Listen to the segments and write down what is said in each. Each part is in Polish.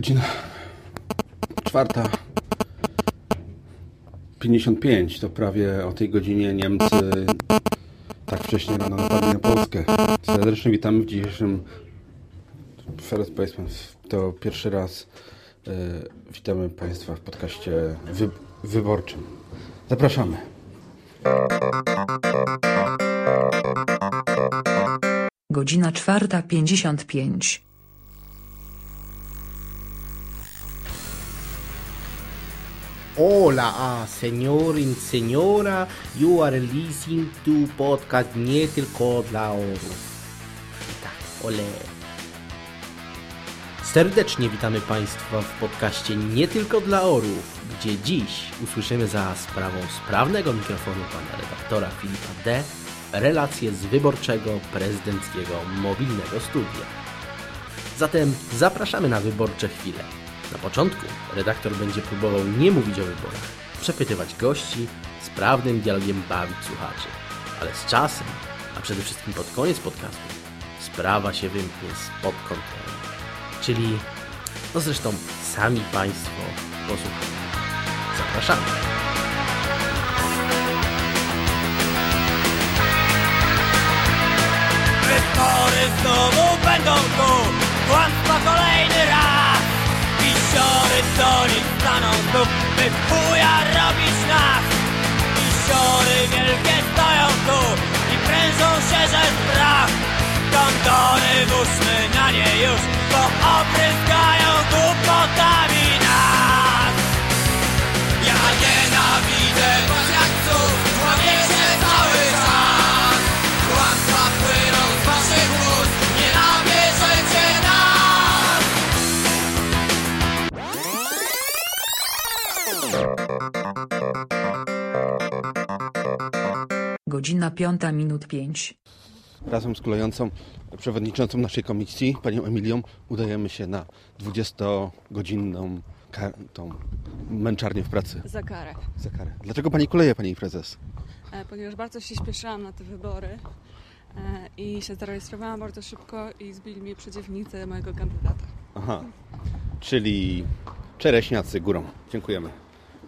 Godzina czwarta 55 to prawie o tej godzinie Niemcy tak wcześnie rano napadli na Polskę. Serdecznie witamy w dzisiejszym First Placement. To pierwszy raz yy, witamy Państwa w podcaście wy wyborczym. Zapraszamy. Godzina czwarta 55. Hola, ah, señor and señora, you are listening to podcast nie tylko dla orłów. Tak, ole. Serdecznie witamy Państwa w podcaście nie tylko dla orłów, gdzie dziś usłyszymy za sprawą sprawnego mikrofonu pana redaktora Filipa D. relacje z wyborczego prezydenckiego mobilnego studia. Zatem zapraszamy na wyborcze chwile. Na początku redaktor będzie próbował nie mówić o wyborach, przepytywać gości, sprawnym dialogiem bawić słuchaczy. Ale z czasem, a przede wszystkim pod koniec podcastu, sprawa się wymknie spod kontroli. Czyli, no zresztą sami Państwo posłuchają. Zapraszamy. Wybory znowu będą tu Kłamstwa Nich staną znów By chuja robić nas. Pisiory wielkie stoją tu I prężą się, że strach. Kondory włóżmy na nie już Bo opryskają głupotami nas. Ja nienawidzę Godzina piąta minut pięć. Razem z kolejącą przewodniczącą naszej komisji, panią Emilią, udajemy się na 20-godzinną ka- tą męczarnię w pracy. Za karę. Za karę. Dlaczego pani kuleje, pani prezes? E, Ponieważ bardzo się śpieszyłam na te wybory e, i się zarejestrowałam bardzo szybko i zbili mi przeciwnicy mojego kandydata. Aha, czyli czereśniacy górą. Dziękujemy.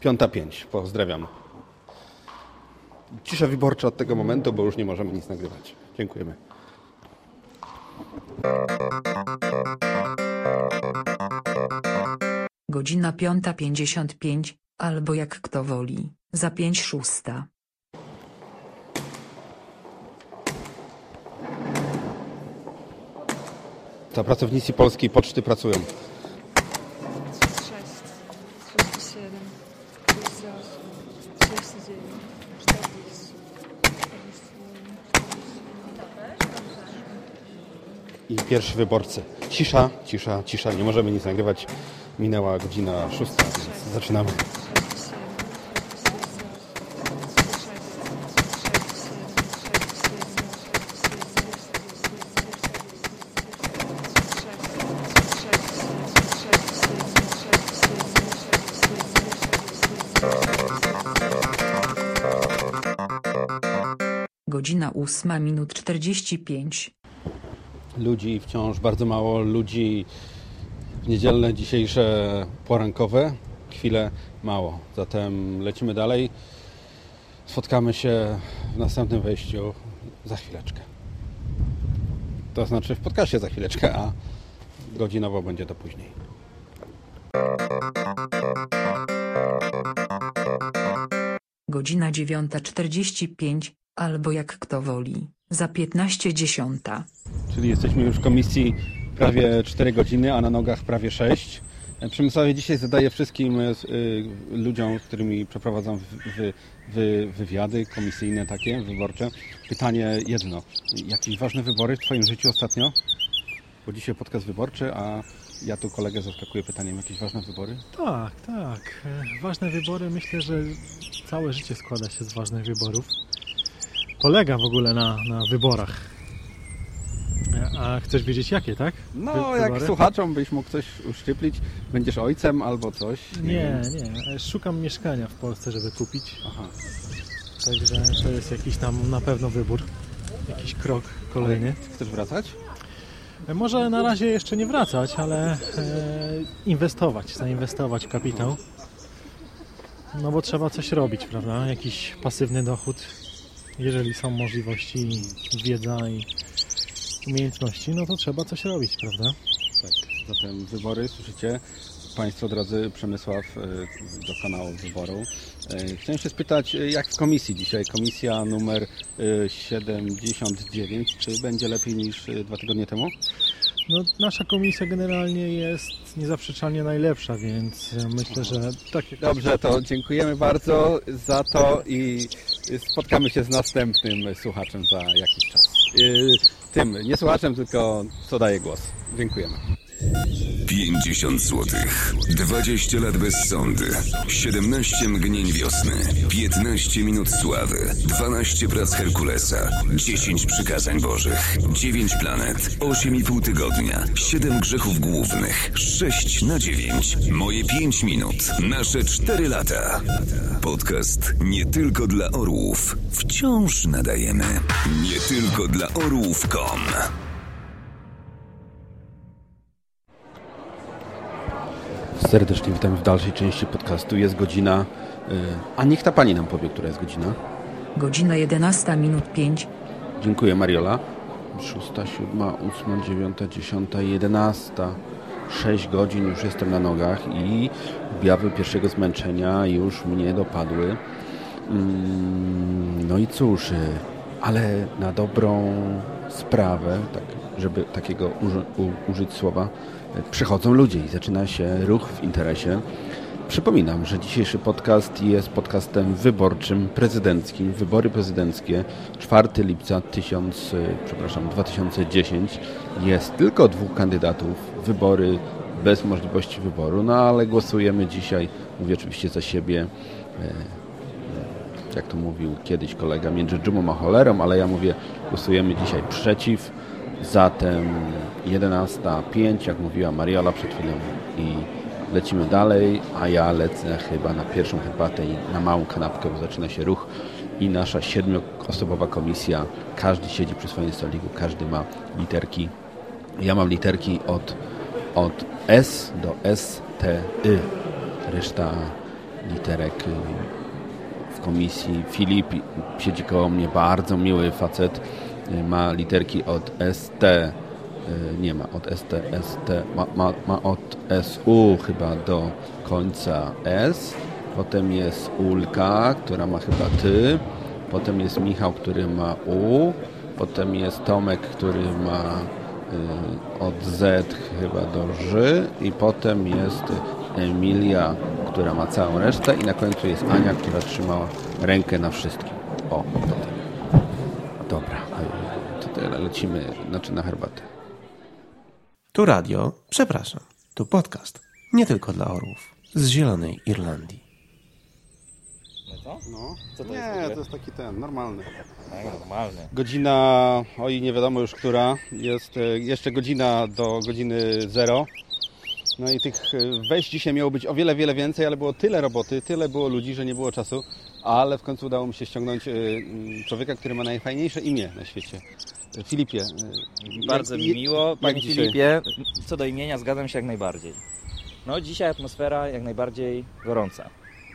Piąta pięć, pozdrawiam. Cisza wyborcza od tego momentu, bo już nie możemy nic nagrywać. Dziękujemy. Godzina piąta pięćdziesiąt pięć, albo jak kto woli, za pięć szósta. To pracownicy polskiej poczty pracują. 6, 37, 38, 39, 40, 41, I pierwsi wyborcy. Cisza, cisza, cisza. Nie możemy nic nagrywać. Minęła godzina szósta, więc zaczynamy. 8 minut 45. Ludzi wciąż bardzo mało, ludzi w niedzielne dzisiejsze porankowe chwile mało. Zatem lecimy dalej. Spotkamy się w następnym wejściu za chwileczkę. To znaczy w podcastie za chwileczkę, a godzinowo będzie to później. Godzina 9.45 albo jak kto woli, za piętnaście dziesiąta. Czyli jesteśmy już w komisji prawie 4 godziny, a na nogach prawie 6. Przemysławie dzisiaj zadaję wszystkim y, ludziom, z którymi przeprowadzam wy, wy, wywiady komisyjne takie, wyborcze, pytanie jedno. Jakieś ważne wybory w Twoim życiu ostatnio? Bo dzisiaj podcast wyborczy, a ja tu kolegę zaskakuję pytaniem. Jakieś ważne wybory? Tak, tak. E, Ważne wybory, myślę, że całe życie składa się z ważnych wyborów. Polega w ogóle na, na wyborach. A chcesz wiedzieć jakie, tak? No, Wy- jak wybory? słuchaczom byś mógł coś uszczyplić, będziesz ojcem albo coś. Nie, nie. E, Szukam mieszkania w Polsce, żeby kupić. Aha. Także to jest jakiś tam na pewno wybór. Jakiś krok kolejny. Chcesz wracać? E, Może na razie jeszcze nie wracać, ale e, inwestować, zainwestować w kapitał. No bo trzeba coś robić, prawda? Jakiś pasywny dochód, jeżeli są możliwości, wiedza i umiejętności, no to trzeba coś robić, prawda? Tak, zatem wybory, słyszycie? Państwo, drodzy, Przemysław e, do kanału wyboru. E, Chciałem się spytać, e, jak w komisji dzisiaj? Komisja numer e, 79. Czy będzie lepiej niż dwa tygodnie temu? No, nasza komisja generalnie jest niezaprzeczalnie najlepsza, więc myślę, że tak Dobrze, to dziękujemy bardzo za to i spotkamy się z następnym słuchaczem za jakiś czas. E, Tym, nie słuchaczem, tylko co daje głos. Dziękujemy. 50 złotych. 20 lat bez sądy. 17 mgnień wiosny. 15 minut sławy. 12 prac Herkulesa. 10 przykazań bożych. 9 planet. 8,5 tygodnia. 7 grzechów głównych. 6 na 9. Moje 5 minut. Nasze 4 lata. Podcast nie tylko dla orłów. Wciąż nadajemy. Nie tylko dla orłów.com. Serdecznie witamy w dalszej części podcastu. Jest godzina, y, a niech ta pani nam powie, która jest godzina. Godzina 11 minut 5. Dziękuję Mariola. 6, 7, 8, 9, 10, 11. 6 godzin już jestem na nogach i objawy pierwszego zmęczenia już mnie dopadły. Mm, No i cóż, y, ale na dobrą sprawę, tak, żeby takiego użyć słowa, przychodzą ludzie i zaczyna się ruch w interesie. Przypominam, że dzisiejszy podcast jest podcastem wyborczym, prezydenckim. Wybory prezydenckie 4 lipca 1000, y, przepraszam, 2010. Jest tylko dwóch kandydatów. Wybory bez możliwości wyboru, no ale głosujemy dzisiaj, mówię oczywiście za siebie, y, jak to mówił kiedyś kolega, między dżumą a cholerą, ale ja mówię, głosujemy dzisiaj przeciw. Zatem 11.05, jak mówiła Mariola przed chwilą i lecimy dalej, a ja lecę chyba na pierwszą herbatę i na małą kanapkę, bo zaczyna się ruch i nasza siedmioosobowa komisja, każdy siedzi przy swoim stoliku, każdy ma literki. Ja mam literki od, od S do S, T, Y. Reszta literek y, w komisji. Filip siedzi koło mnie, bardzo miły facet. Y, Ma literki od ST, y, nie ma od ST, ST, ma, ma, ma od SU chyba do końca S. Potem jest Ulka, która ma chyba Ty. Potem jest Michał, który ma U. Potem jest Tomek, który ma y, od Z chyba do Ż. I potem jest Emilia, która ma całą resztę. I na końcu jest Ania, która trzymała rękę na wszystkim. O. Dobra. Lecimy, znaczy na herbatę. Tu radio, przepraszam, tu podcast. Nie tylko dla orłów. Z Zielonej Irlandii. No. Co to nie, jest to jest taki ten, normalny. Tak, normalny. Godzina, oj nie wiadomo już która, jest e, jeszcze godzina do godziny zero. No i tych e, wejść dzisiaj miało być o wiele, wiele więcej, ale było tyle roboty, tyle było ludzi, że nie było czasu. Ale w końcu udało mi się ściągnąć e, człowieka, który ma najfajniejsze imię na świecie. Filipie. e, Bardzo jak- mi miło. jak Panie dzisiaj? Filipie, co do imienia zgadzam się jak najbardziej. No dzisiaj atmosfera jak najbardziej gorąca.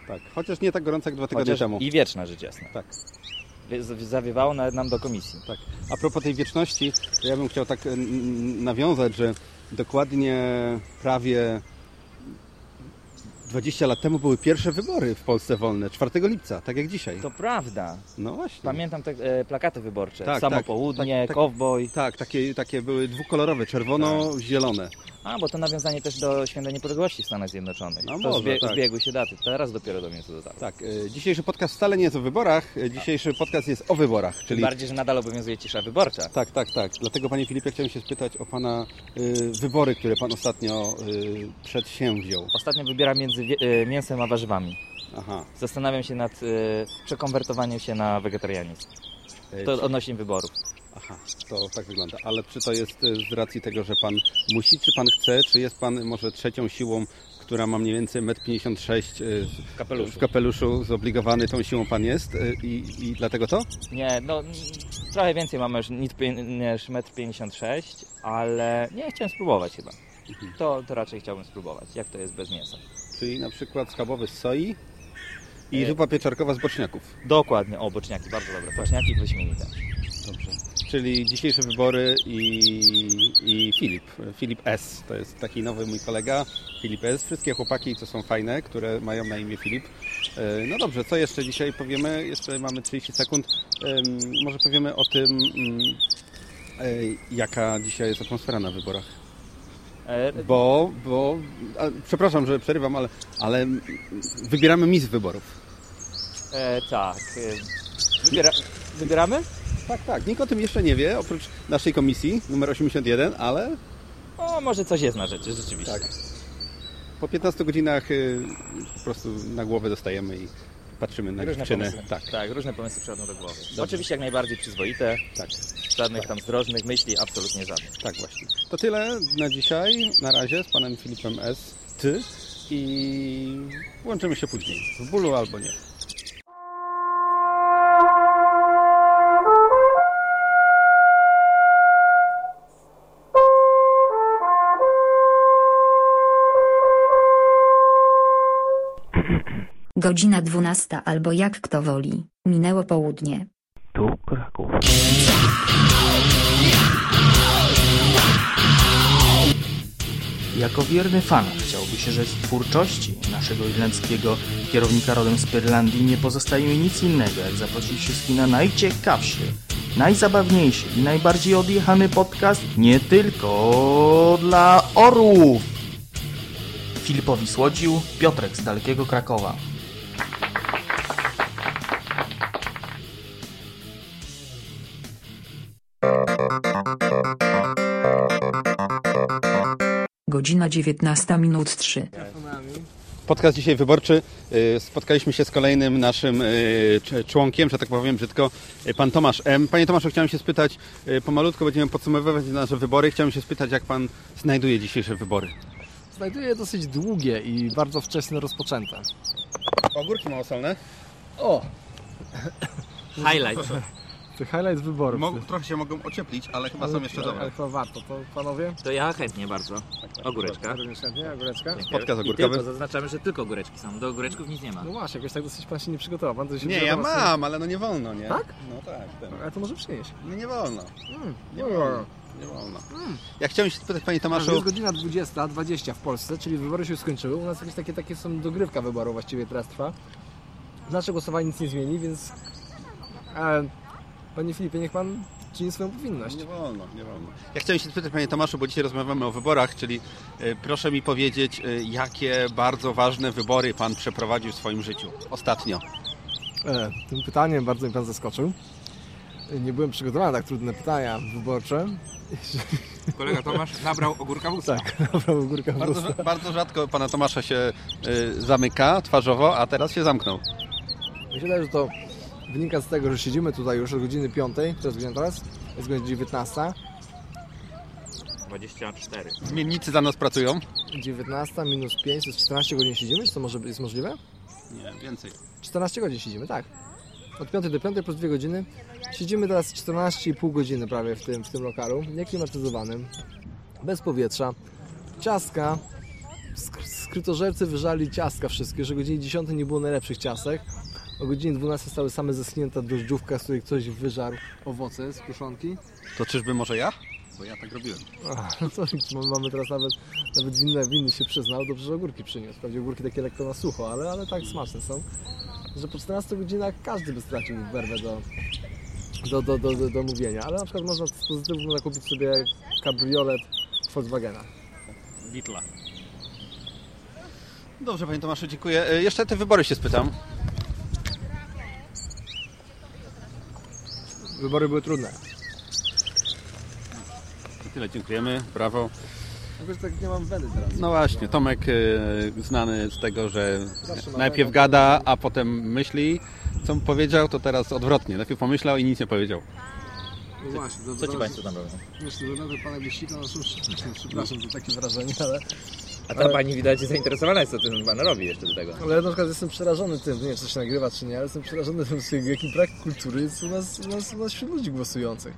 Tak, chociaż nie tak gorąco jak dwa tygodnie Chociaż temu. I wieczna rzecz jasna. Tak. Zawiewało nawet nam do komisji. Tak. A propos tej wieczności, to ja bym chciał tak n- nawiązać, że dokładnie prawie 20 lat temu były pierwsze wybory w Polsce wolne, 4 lipca, tak jak dzisiaj. To prawda. No właśnie. Pamiętam te e, plakaty wyborcze. Tak, Samo tak, południe, tak, tak. cowboy. Tak, takie, takie były dwukolorowe, czerwono-zielone. A, bo to nawiązanie też do Święta Niepodległości w Stanach Zjednoczonych. No to może, zbie- tak. zbiegły się daty. Teraz dopiero do mnie to dotarło. Tak, e, dzisiejszy podcast wcale nie jest o wyborach, e, dzisiejszy podcast jest o wyborach, Tym czyli... bardziej, że nadal obowiązuje cisza wyborcza. Tak, tak, tak. Dlatego Panie Filipie chciałem się spytać o Pana y, wybory, które Pan ostatnio y, przedsięwziął. Ostatnio wybieram między e, mięsem a warzywami. Aha. Zastanawiam się nad e, przekonwertowaniem się na wegetarianizm. E, To odnośnie wyborów. Aha, to tak wygląda. Ale czy to jest y, z racji tego, że Pan musi, czy Pan chce, czy jest Pan może trzecią siłą, która ma mniej więcej 1,56 m W kapeluszu. w kapeluszu, zobligowany tą siłą Pan jest y, i, i dlatego to? Nie, no trochę więcej mamy niż pi- niż 1,56 m, ale nie, chciałem spróbować chyba. to, to raczej chciałbym spróbować, jak to jest bez mięsa. Czyli na przykład schabowy z soi i E. zupa pieczarkowa z boczniaków. Dokładnie, o, boczniaki, bardzo dobre. Boczniaki wyśmienite. Czyli dzisiejsze wybory i, i Filip. Filip S. To jest taki nowy mój kolega. Filip S. Wszystkie chłopaki, co są fajne, które mają na imię Filip. E, No dobrze, co jeszcze dzisiaj powiemy? Jeszcze mamy 30 sekund. Może powiemy o tym, mm, e, jaka dzisiaj jest atmosfera na wyborach. E, Bo, bo a, przepraszam, że przerywam, ale, ale wybieramy mis wyborów. e, tak. Wybiera, wybieramy? Tak, tak. Nikt o tym jeszcze nie wie, oprócz naszej komisji numer 81, ale O, może coś jest na rzeczy, rzeczywiście. Tak. po 15 godzinach y, po prostu na głowę dostajemy i patrzymy na Różne dziewczyny. pomysły. Tak, tak, różne pomysły przychodzą do głowy. Oczywiście jak najbardziej przyzwoite, tak, żadnych tam zdrożnych myśli, absolutnie żadnych. tak właśnie. To tyle na dzisiaj. Na razie z panem Filipem S. Ty i łączymy się później. W bólu albo nie. Godzina 12 albo jak kto woli. Minęło południe. Tu Kraków. Jako wierny fan chciałby się, z twórczości naszego irlandzkiego kierownika rodem z Pyrlandii nie pozostaje mi nic innego, jak zaprosić wszystkich na najciekawszy, najzabawniejszy i najbardziej odjechany podcast nie tylko dla orłów. Filipowi Słodził, Piotrek z dalekiego Krakowa. Godzina 19 minut 3. Podcast dzisiaj wyborczy. Y, Spotkaliśmy się z kolejnym naszym y, cz- członkiem, że tak powiem brzydko, y, pan Tomasz M. Panie Tomaszu, chciałem się spytać, pomalutko będziemy podsumowywać nasze wybory. Chciałem się spytać, jak pan znajduje dzisiejsze wybory. Znajduję dosyć długie i bardzo wczesno rozpoczęte. Ogórki małosolne. O! Highlight. To highlight wyborów. Mogą, trochę się mogą ocieplić, ale chyba są jeszcze dobre. Ale chyba warto, to panowie? To ja chętnie bardzo. Ogóreczka. Również chętnie, ogóreczka? Podcast I ogórkowy. tylko, zaznaczamy, że tylko ogóreczki są. Do ogóreczków nic nie ma. No właśnie, jakoś tak dosyć pan się nie przygotował. Pan to się Nie, ja przygotował z mam, ale no nie wolno, nie? Tak? No tak. Ten. Ale to może przynieść. No nie wolno. Mm. Nie No. wolno. Nie wolno. Ja chciałem się spytać, panie Tomaszu, Jest godzina 20, 20 w Polsce, czyli wybory się skończyły. U nas jakieś takie, takie są dogrywka wyborów właściwie teraz trwa. Nasze głosowanie nic nie zmieni, więc... E, panie Filipie, niech pan czyni swoją powinność. Nie wolno, nie wolno. Ja chciałem się spytać, panie Tomaszu, bo dzisiaj rozmawiamy o wyborach, czyli e, proszę mi powiedzieć, e, jakie bardzo ważne wybory pan przeprowadził w swoim życiu ostatnio. E, tym pytaniem bardzo mnie pan zaskoczył. Nie byłem przygotowany na tak trudne pytania wyborcze. Kolega Tomasz nabrał ogórka w usta. Tak, nabrał ogórka w Bardzo, usta. bardzo rzadko pana Tomasza się e, zamyka twarzowo, a teraz się zamknął. Mi wydaje, że to wynika z tego, że siedzimy tutaj już od godziny 5, to jest godzina teraz, jest godzina 19. 24. Zmiennicy za nas pracują. 19 minus 5 to jest 14 godzin siedzimy, czy to może jest możliwe? Nie, więcej. 14 godzin siedzimy, tak. Od 5 do 5 plus 2 godziny. Siedzimy teraz 14,5 godziny prawie w tym, w tym lokalu, nieklimatyzowanym, bez powietrza, ciastka. Sk- Skrytożercy wyżali ciastka wszystkie, że o godzinie 10 nie było najlepszych ciastek. O godzinie 12 stały same zeschnięta drożdżówka, z której ktoś wyżarł owoce z kruszonki. To czyżby może ja? Bo ja tak robiłem. A, no to mamy- teraz nawet, nawet winny, winny się przyznał, dobrze, że ogórki przyniósł. Wprawdzie ogórki takie lekko na sucho, ale, ale tak smaczne są. Że po 14 godzinach każdy by stracił werwę do, do, do, do, do, do mówienia. Ale na przykład można z pozytywu można kupić sobie kabriolet Volkswagena. Beatla. Dobrze, panie Tomaszu, dziękuję. E, Jeszcze te wybory się spytam. Wybory były trudne. Tyle, dziękujemy. Brawo. Że tak nie mam weny teraz. No właśnie, Tomek e, znany z tego, że najpierw gada, a potem myśli, co mu powiedział, to teraz odwrotnie. Najpierw pomyślał i nic nie powiedział. No właśnie, to Co ci Państwo tam robią? Myślę, że nawet pana no, wyściga na suszy. Przepraszam za takie wrażenie, ale... A ta pani widać zainteresowana jest, co ten pan robi jeszcze do tego. Ale ja na przykład jestem przerażony tym, nie wiem czy się nagrywa czy nie, ale jestem przerażony tym, jaki brak kultury jest u nas, u nas, u nas wśród ludzi głosujących.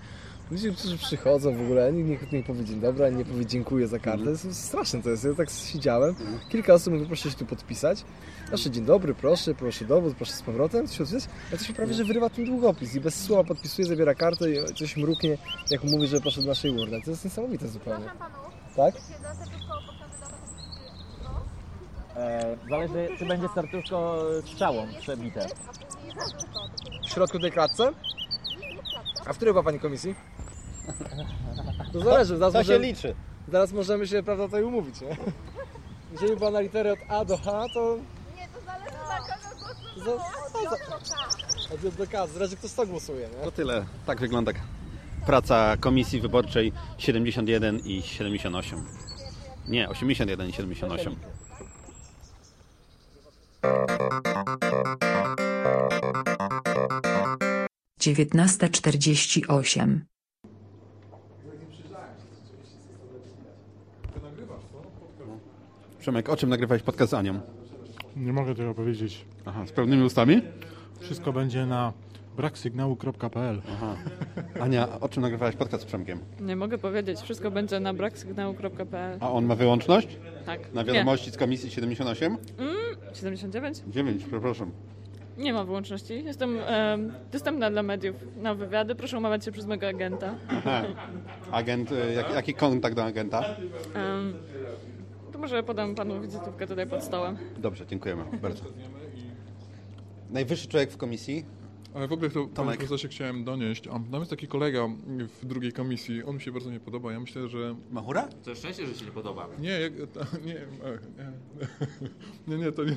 Ludzie, którzy przychodzą w ogóle, nikt, nikt nie powie dzień dobry, ani nie powie dziękuję za kartę. To jest straszne to jest. Ja tak siedziałem, kilka osób mówi, proszę się tu podpisać. Proszę, dzień dobry, proszę, proszę dowód, proszę z powrotem. To się odwróci, a to się prawie, że wyrywa ten długopis i bez słowa podpisuje, zabiera kartę i coś mruknie, jak mówi, że poszedł do naszej urny. To jest niesamowite zupełnie. Tak? E, zależy, czy będzie serduszko strzałą przebite. W środku tej klatce? A w której była Pani komisji? To zależy, zaraz to się możemy- liczy. Zaraz możemy się, prawda, tutaj umówić, nie? Jeżeli była na literę od A do H, to... Nie, to zależy na kogo Za- głosujesz. Od do K, zależy kto 100 głosuje, nie? To tyle. Tak wygląda praca komisji wyborczej 71 i 78. Nie, 81 i 78. dziewiętnasta czterdzieści osiem. Przemek, o czym nagrywałeś podcast z Anią? Nie mogę tego powiedzieć. Aha, z pełnymi ustami? Wszystko będzie na braksygnału.pl. Aha. Ania, o czym nagrywałeś podcast z Przemkiem? Nie mogę powiedzieć, wszystko będzie na braksygnału.pl. A on ma wyłączność? Tak. Na wiadomości z komisji 78? Mm, 79? 9, przepraszam. Nie ma wyłączności. Jestem em, dostępna dla mediów na wywiady. Proszę umawiać się przez mojego agenta. Aha. Agent, y, jak, jaki kontakt do agenta? Em, to może podam panu wizytówkę tutaj pod stołem. Dobrze, dziękujemy bardzo. Najwyższy człowiek w komisji? Ale w ogóle to, panie Tomek. profesorze, chciałem donieść. A tam jest taki kolega w drugiej komisji, on mi się bardzo nie podoba. Ja myślę, że... Mahura? To szczęście, że się nie podoba. Nie, jak, ta, nie, e, nie, nie, nie, to nie.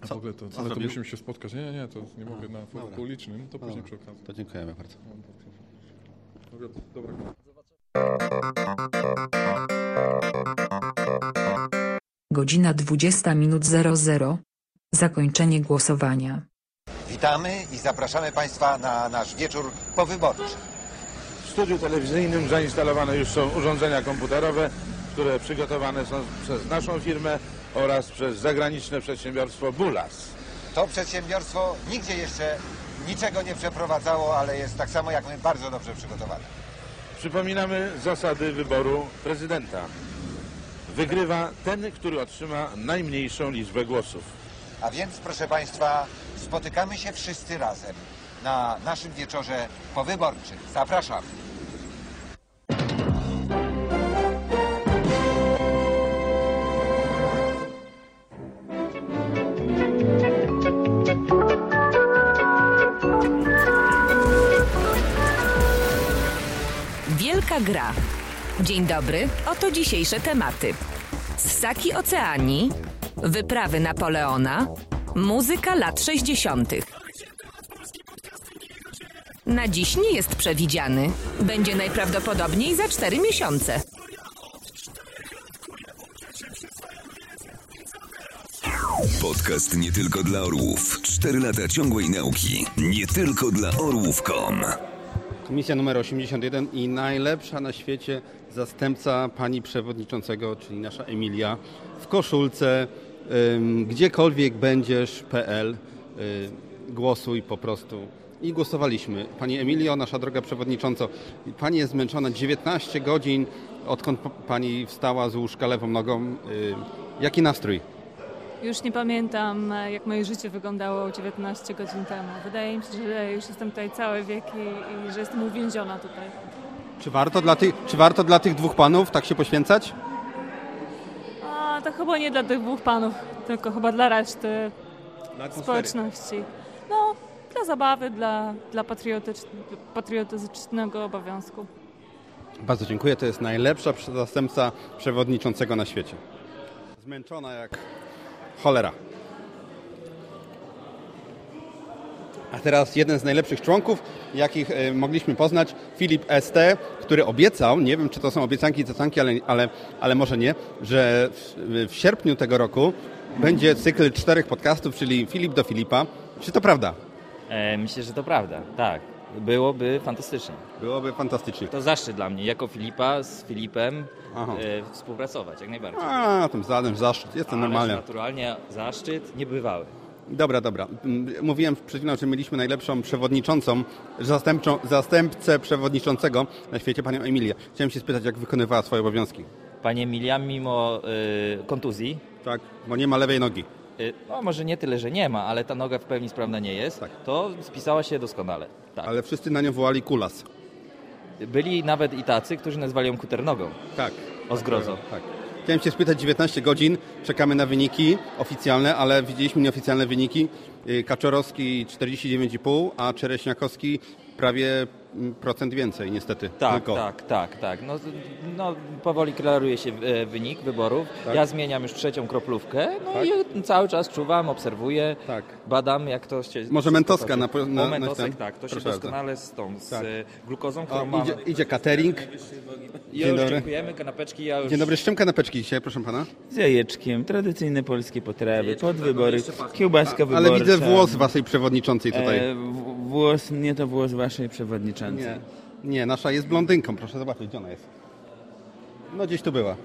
A w ogóle to, ale to musimy się spotkać. Nie, nie, nie, to nie mogę na forum publicznym, to później Dobra, przy okazji. To dziękujemy bardzo. Dobra, dobra. Godzina 20 minut 00. Zakończenie głosowania. Witamy i zapraszamy Państwa na nasz wieczór powyborczy. W studiu telewizyjnym zainstalowane już są urządzenia komputerowe, które przygotowane są przez naszą firmę oraz przez zagraniczne przedsiębiorstwo Bulas. To przedsiębiorstwo nigdzie jeszcze niczego nie przeprowadzało, ale jest tak samo jak my bardzo dobrze przygotowane. Przypominamy zasady wyboru prezydenta. Wygrywa ten, który otrzyma najmniejszą liczbę głosów. A więc, proszę Państwa, spotykamy się wszyscy razem na naszym wieczorze powyborczym. Zapraszam. Wielka gra. Dzień dobry, oto dzisiejsze tematy. Ssaki Oceanii, wyprawy Napoleona, muzyka lat 60. Na dziś nie jest przewidziany. Będzie najprawdopodobniej za 4 miesiące. Podcast nie tylko dla orłów. 4 lata ciągłej nauki. Nie tylko dla orłów.com. Komisja numer 81 i najlepsza na świecie zastępca pani przewodniczącego, czyli nasza Emilia, w koszulce, gdziekolwiek będziesz.pl. Y, głosuj po prostu. I głosowaliśmy. Pani Emilio, nasza droga przewodnicząco, pani jest zmęczona 19 godzin, odkąd pani wstała z łóżka lewą nogą. Y, jaki nastrój? Już nie pamiętam, jak moje życie wyglądało 19 godzin temu. Wydaje mi się, że już jestem tutaj całe wieki i że jestem uwięziona tutaj. Czy warto dla, tych, czy warto dla tych dwóch panów tak się poświęcać? To chyba nie dla tych dwóch panów, tylko chyba dla reszty Dla społeczności. No, dla zabawy, dla, dla patriotycz, patriotycznego obowiązku. Bardzo dziękuję. To jest najlepsza zastępca przewodniczącego na świecie. Zmęczona jak cholera. A teraz jeden z najlepszych członków, jakich e, mogliśmy poznać, Filip ST, który obiecał, nie wiem czy to są obiecanki i cacanki, ale, ale, ale może nie, że w, w sierpniu tego roku będzie cykl czterech podcastów, czyli Filip do Filipa. Czy to prawda? E, myślę, że to prawda, tak. Byłoby fantastycznie. Byłoby fantastycznie. To zaszczyt dla mnie, jako Filipa z Filipem e, współpracować, jak najbardziej. A, tym zadem zaszczyt, jestem Ależ normalnie. naturalnie zaszczyt niebywały. Dobra, dobra. Mm, Mówiłem przed chwilą, że mieliśmy najlepszą przewodniczącą, zastępczą, zastępcę przewodniczącego na świecie, panią Emilię. Chciałem się spytać, jak wykonywała swoje obowiązki. Pani Emilia, mimo y, kontuzji, Tak, bo nie ma lewej nogi. y, no może nie tyle, że nie ma, ale ta noga w pełni sprawna nie jest, to spisała się doskonale. Tak. Ale wszyscy na nią wołali kulas. Byli nawet i tacy, którzy nazwali ją kuternogą. Tak. O zgrozo. Tak. Chciałem się spytać, 19 godzin, czekamy na wyniki oficjalne, ale widzieliśmy nieoficjalne wyniki. Y, Kaczorowski 49,5, a Czereśniakowski prawie procent więcej niestety. Tak, Tylko. tak, tak, tak. No, no, powoli klaruje się e, wynik wyborów. Tak. Ja zmieniam już trzecią kroplówkę, no Tak. i cały czas czuwam, obserwuję, Tak. badam jak to się... Może się potoczy. na na- na mentosek, ten? tak, to się Proszę bardzo. doskonale z tą, z Tak. glukozą, którą O, mamy. idzie, idzie catering. Ja już dziękujemy, kanapeczki ja już... Dzień dobry, z czym kanapeczki dzisiaj, proszę pana? Z jajeczkiem, tradycyjne polskie potrawy, podwybory, kiełbaska wyborcza. Ale widzę włos waszej przewodniczącej tutaj. E, włos, nie to włos waszej przewodniczącej. Nie, nie, nasza jest blondynką, proszę zobaczyć, gdzie ona jest. No gdzieś tu była.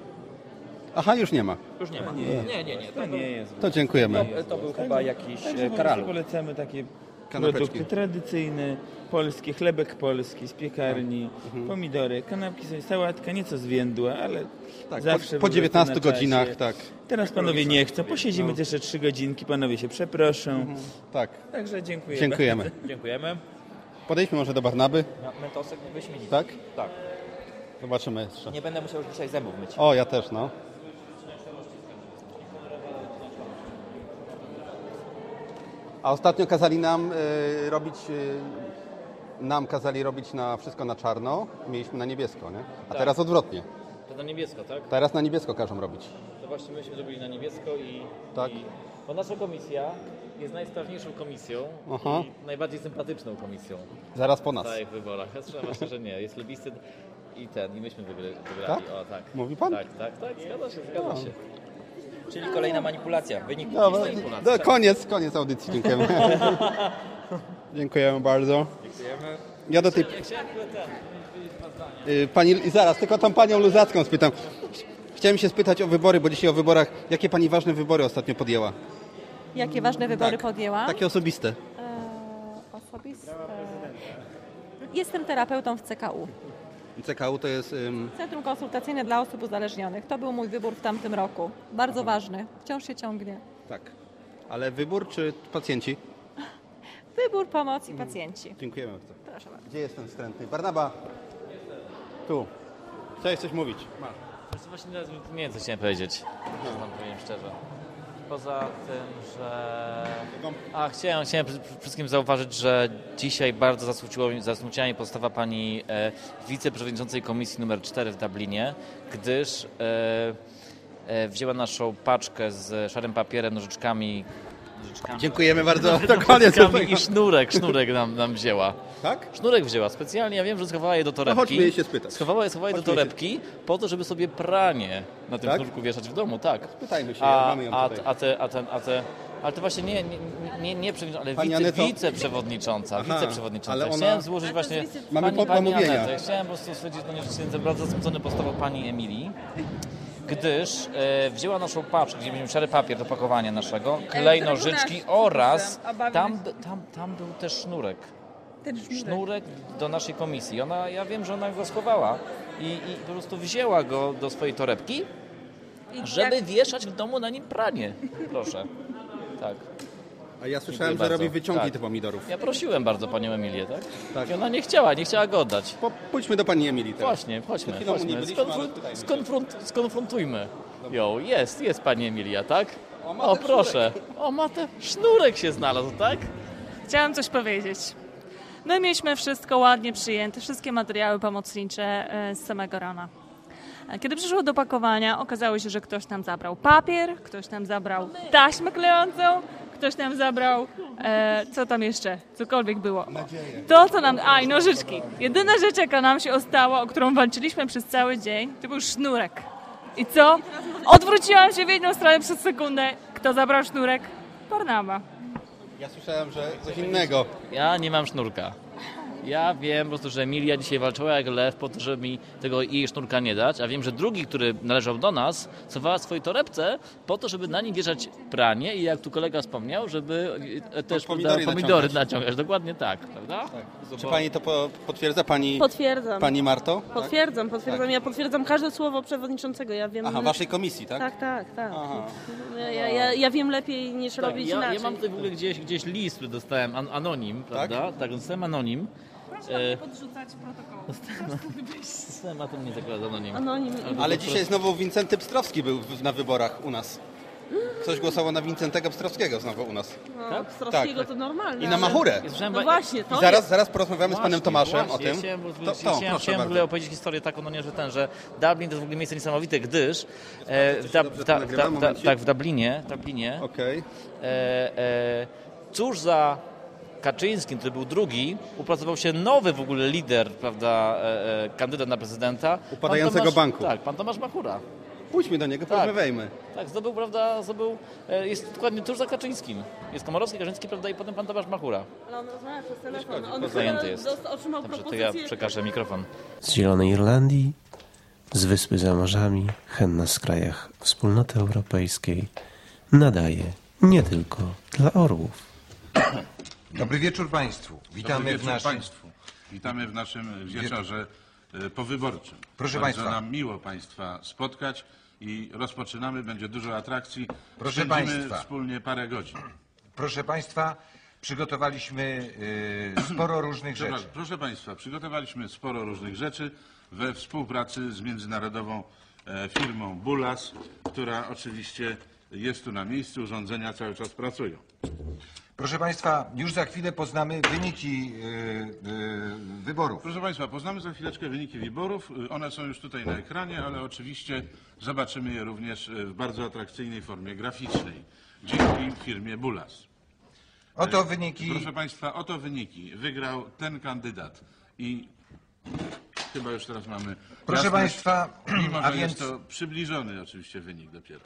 Aha, już nie ma. Już nie ma. Nie. Nie, nie, nie. To nie jest. To dziękujemy. To, to był chyba jakiś Także e, po prostu polecamy takie Kanapeczki. produkty tradycyjne, polskie, chlebek polski z piekarni, Mhm. pomidory, kanapki sobie, sałatka, nieco zwiędła, ale Tak, zawsze po- po prostu 19 na czasie. godzinach, tak. Teraz panowie nie chcą, posiedzimy No. jeszcze trzy godzinki, panowie się przeproszą. Tak. Także dziękuję. Dziękujemy. Dziękujemy. Podejdźmy może do Barnaby. Mentosek wyśmienity. Tak? Tak. Zobaczymy jeszcze. Nie będę musiał już dzisiaj zębów myć. O, ja też, no. A ostatnio kazali nam y, robić, y, nam kazali robić na wszystko na czarno, mieliśmy na niebiesko, nie? A Tak. teraz odwrotnie. To na niebiesko, tak? Teraz na niebiesko każą robić. To właśnie myśmy zrobili na niebiesko i, Tak. i bo nasza komisja jest najsprawniejszą komisją Aha. i najbardziej sympatyczną komisją. Zaraz po nas. W całych wyborach. Ja słyszałem właśnie, że nie. Jest plebiscyt i ten, i myśmy wygry, wygrali. Tak? O, tak. Mówi pan? Tak, tak, tak. Zgadza się, zgadza No. się. Czyli kolejna manipulacja. Wynik Dobra, manipulacji. no, koniec, koniec audycji, dziękujemy. dziękujemy bardzo. Dziękujemy. Ja do tej... Y, Pani, zaraz, tylko tą panią Luzacką spytam. Chciałem się spytać o wybory, bo dzisiaj o wyborach. Jakie pani ważne wybory ostatnio podjęła? Jakie ważne wybory Tak, podjęłam? Takie osobiste. E, osobiste. Jestem terapeutą w CKU. CKU to jest... Ym, Centrum Konsultacyjne dla Osób Uzależnionych. To był mój wybór w tamtym roku. Bardzo ważny. Wciąż się ciągnie. tak. Ale wybór czy pacjenci? Wybór, pomoc i pacjenci. Dziękujemy bardzo. Proszę bardzo. Gdzie jest ten wstrętny? Barnaba! Tu. Chciałeś coś mówić. Masz. Właśnie nie wiem, co chciałem powiedzieć. Wam powiem szczerze. Poza tym, że... A, chciałem, chciałem przede wszystkim zauważyć, że dzisiaj bardzo zasmuciło, zasmuciła mnie postawa pani e, wiceprzewodniczącej komisji numer 4 w Dublinie, gdyż e, e, wzięła naszą paczkę z szarym papierem, nożyczkami, Dziękujemy bardzo. To koniec. nożyczkami i sznurek, sznurek nam, nam wzięła. Tak? Sznurek wzięła specjalnie, ja wiem, że schowała je do torebki. chodźmy jej się spytać. Schowała je, schowała je do torebki po to, żeby sobie pranie na tym Tak? sznurku wieszać w domu, tak. Spytajmy się, a, mamy ją a, tutaj. a te, a ten, a te, ale to właśnie nie, nie, nie, nie przewodnicząca, ale Pani wice, Aneto? wiceprzewodnicząca, Aha, wiceprzewodnicząca. ale ona- Chciałem złożyć właśnie... Mamy pani, po- pani pomówienia. Anetę, chciałem po prostu stwierdzić, no nie, że jestem bardzo zasmucony postawą pani Emilii, gdyż e, wzięła naszą paczkę, gdzie mieliśmy szary papier do pakowania naszego, klej, nożyczki oraz tam, tam, tam był też sznurek Ten sznurek do naszej komisji. Ona, ja wiem, że ona go schowała i, i po prostu wzięła go do swojej torebki, żeby wieszać w domu na nim pranie. Proszę. Tak. A ja słyszałem, Dziękuję że robi wyciągi Tak. tych pomidorów. Ja prosiłem bardzo panią Emilię, tak? Tak. I ona nie chciała, nie chciała go oddać. Po, pójdźmy do pani Emilii teraz. Właśnie, chodźmy, chodźmy. byliśmy, Skonfront, skonfrontujmy ją. Jest, jest pani Emilia, tak? O, ma O, proszę. O, ma ten sznurek się znalazł, tak? Chciałam coś powiedzieć. My mieliśmy wszystko ładnie przyjęte, wszystkie materiały pomocnicze e, z samego rana. A Kiedy przyszło do pakowania, okazało się, że ktoś nam zabrał papier, ktoś nam zabrał taśmę klejącą, ktoś nam zabrał, e, co tam jeszcze, cokolwiek było. To, co nam, a i nożyczki. Jedyna rzecz, jaka nam się ostała, o którą walczyliśmy przez cały dzień, to był sznurek. I co? Odwróciłam się w jedną stronę przez sekundę. Kto zabrał sznurek? Barnaba. Ja słyszałem, że coś innego. Ja nie mam sznurka. Ja wiem po prostu, że Emilia dzisiaj walczyła jak lew po to, żeby mi tego jej sznurka nie dać, a wiem, że drugi, który należał do nas, cofała swojej torebce po to, żeby na nim wieszać pranie i jak tu kolega wspomniał, żeby e, też pomidory prawda, pomidory naciągać. naciągać. Dokładnie tak, prawda? Czy pani to po, potwierdza? Pani, Potwierdzam. Pani Marto? Tak? Potwierdzam, potwierdzam. Ja potwierdzam każde słowo przewodniczącego. Ja wiem. Aha, waszej komisji, tak? Tak, tak, tak. Aha. Ja, ja, ja, wiem lepiej niż Tak, robić ja, inaczej. ja mam tutaj w ogóle gdzieś, gdzieś list, który dostałem, an, anonim, prawda? Tak, dostałem anonim. E, podrzucać protokół. Dostałem, a to mnie zakłada anonim. Anonim. Ale dzisiaj znowu Wincenty Pstrowski był na wyborach u nas. Ktoś głosował na Wincentego Pstrowskiego znowu u nas. No, Pstrowskiego Tak. to normalne. I na ale- Machurę. No właśnie, to I zaraz, jest. zaraz porozmawiamy z panem Właśnie, Tomaszem właśnie. o tym. Chciałem, To- to, chciałem, chciałem w ogóle opowiedzieć historię taką, no nie, że ten, że Dublin to jest w ogóle miejsce niesamowite, gdyż e, w, da, da, da, tak, w Dublinie, Dublinie Okej. e, e, cóż za Kaczyńskim, który był drugi, uplacował się nowy w ogóle lider, prawda, e, e, kandydat na prezydenta. Upadającego Tomasz- banku. Tak, pan Tomasz Machura. Pójdźmy do niego, Tak. porozmawiajmy. Tak, zdobył, prawda, zdobył, e, jest dokładnie tuż za Kaczyńskim. Jest Komorowski, Kaczyński, prawda, i potem pan Tomasz Machura. Ale on rozmawia przez telefon. On Zajęty jest. otrzymał Dobrze, to ja przekażę mikrofon. Z Zielonej Irlandii, z Wyspy za Morzami, henna z krajach Wspólnoty Europejskiej, nadaje nie tylko dla orłów. Dobry wieczór Państwu. Witamy Dobry w wieczór naszym... Państwu. Witamy w naszym wieczorze e, powyborczym. Proszę Bardzo państwa. nam miło Państwa spotkać i rozpoczynamy. Będzie dużo atrakcji. Proszę Spędzimy państwa. wspólnie parę godzin. Proszę Państwa, przygotowaliśmy y, sporo różnych rzeczy. proszę Państwa, przygotowaliśmy sporo różnych rzeczy we współpracy z międzynarodową e, firmą Bulas, która oczywiście jest tu na miejscu. Urządzenia cały czas pracują. Proszę Państwa, już za chwilę poznamy wyniki y, y, wyborów. Proszę Państwa, poznamy za chwileczkę wyniki wyborów. Y, One są już tutaj na ekranie, ale oczywiście zobaczymy je również w bardzo atrakcyjnej formie graficznej dzięki firmie Bulas. Oto wyniki. Proszę Państwa, oto wyniki. Wygrał ten kandydat i chyba już teraz mamy. Proszę jasność, państwa, mimo a więc- jest to przybliżony oczywiście wynik dopiero.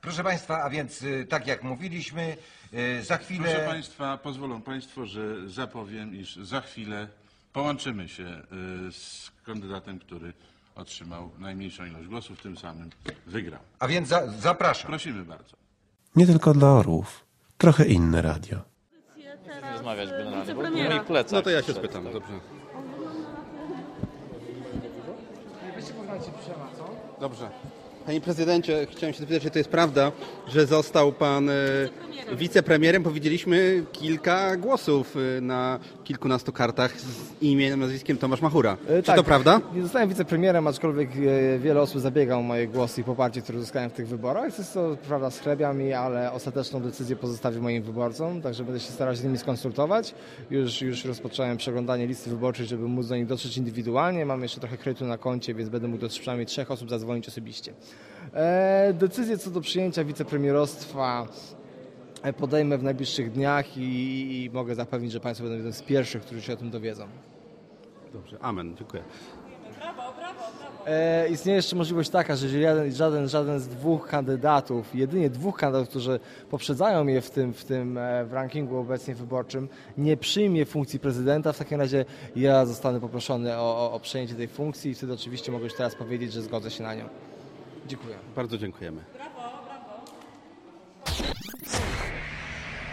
Proszę Państwa, a więc y, tak jak mówiliśmy, y, za chwilę... Proszę Państwa, pozwolą Państwo, że zapowiem, iż za chwilę połączymy się y, z kandydatem, który otrzymał najmniejszą ilość głosów, tym samym wygrał. A więc za, zapraszam. Prosimy bardzo. Nie tylko dla orłów, trochę inne radio. rozmawiać generalnie, bo wicepremiera. na moich plecach. No to ja się spytam, dobrze. Dobrze. Panie prezydencie, chciałem się zapytać, czy to jest prawda, że został pan e, wicepremierem. Powiedzieliśmy kilka głosów e, na kilkunastu kartach z imieniem, nazwiskiem Tomasz Machura. E, Czy tak, to prawda? Nie zostałem wicepremierem, aczkolwiek e, wiele osób zabiega o moje głosy i poparcie, które uzyskałem w tych wyborach. Jest to prawda schlebia mi, ale ostateczną decyzję pozostawię moim wyborcom, także będę się starał się z nimi skonsultować. Już, już rozpocząłem przeglądanie listy wyborczej, żeby móc do nich dotrzeć indywidualnie. Mam jeszcze trochę kredytu na koncie, więc będę mógł do przynajmniej trzech osób zadzwonić osobiście. E, decyzję co do przyjęcia wicepremierostwa e, podejmę w najbliższych dniach i, i mogę zapewnić, że Państwo będą jednym z pierwszych, którzy się o tym dowiedzą. Dobrze, amen, dziękuję. E, istnieje jeszcze możliwość taka, że jeżeli żaden, żaden z dwóch kandydatów, jedynie dwóch kandydatów, którzy poprzedzają je w tym, w tym e, w rankingu obecnie wyborczym, nie przyjmie funkcji prezydenta, w takim razie ja zostanę poproszony o, o, o przejęcie tej funkcji i wtedy oczywiście mogę już teraz powiedzieć, że zgodzę się na nią. Dziękuję. Bardzo dziękujemy.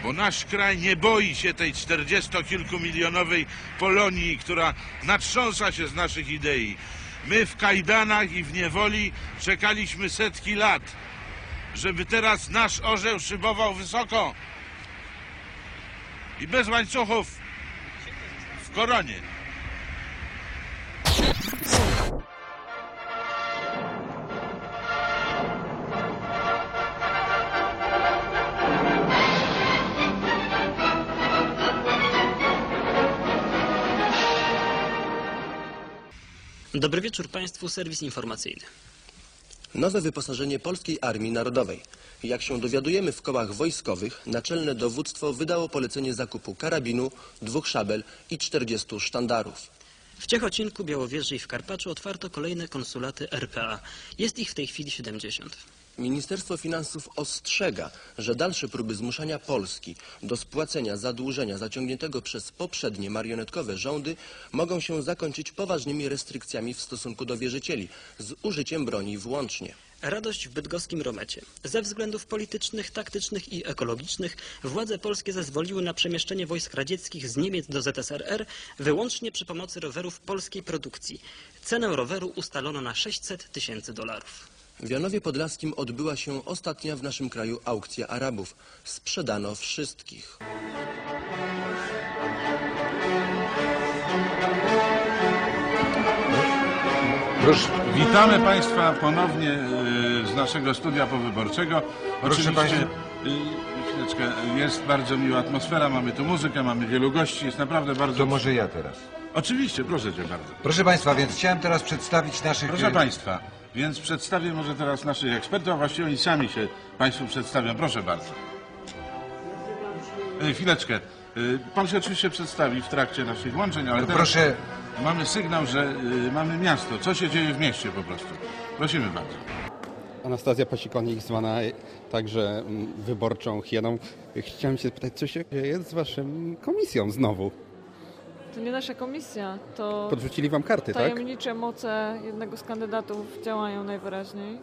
Bo nasz kraj nie boi się tej czterdziestokilkumilionowej Polonii, która natrząsa się z naszych idei. My w kajdanach i w niewoli czekaliśmy setki lat, żeby teraz nasz orzeł szybował wysoko i bez łańcuchów w koronie. Dobry wieczór Państwu, serwis informacyjny. Nowe wyposażenie Polskiej Armii Narodowej. Jak się dowiadujemy w kołach wojskowych, naczelne dowództwo wydało polecenie zakupu karabinu, dwóch szabel i 40 sztandarów. W Ciechocinku, Białowieży i w Karpaczu otwarto kolejne konsulaty RPA. Jest ich w tej chwili 70. Ministerstwo Finansów ostrzega, że dalsze próby zmuszania Polski do spłacenia zadłużenia zaciągniętego przez poprzednie marionetkowe rządy mogą się zakończyć poważnymi restrykcjami w stosunku do wierzycieli, z użyciem broni włącznie. Radość w bydgoskim Romecie. Ze względów politycznych, taktycznych i ekologicznych władze polskie zezwoliły na przemieszczenie wojsk radzieckich z Niemiec do ZSRR wyłącznie przy pomocy rowerów polskiej produkcji. Cenę roweru ustalono na 600 tysięcy dolarów. W Janowie Podlaskim odbyła się ostatnia w naszym kraju aukcja Arabów. Sprzedano wszystkich. Proszę. Witamy Państwa ponownie e, z naszego studia powyborczego. Proszę Oczywiście, państwa. e, chwileczkę, jest bardzo miła atmosfera, mamy tu muzykę, mamy wielu gości, jest naprawdę bardzo... To może ja teraz. Oczywiście, proszę Cię bardzo. Proszę Państwa, więc chciałem teraz przedstawić naszych... Proszę Państwa, więc przedstawię może teraz naszych ekspertów, a właściwie oni sami się Państwu przedstawią. Proszę bardzo. E, Chwileczkę. E, Pan się oczywiście przedstawi w trakcie naszych włączeń, ale No teraz proszę. mamy sygnał, że e, mamy miasto. Co się dzieje w mieście po prostu? Prosimy bardzo. Anastazja Pasikonik, zwana także mm, wyborczą hieną. Chciałem się spytać, co się dzieje z waszą komisją znowu? To nie nasza komisja, to Podrzucili wam karty, tak? tajemnicze moce jednego z kandydatów działają najwyraźniej,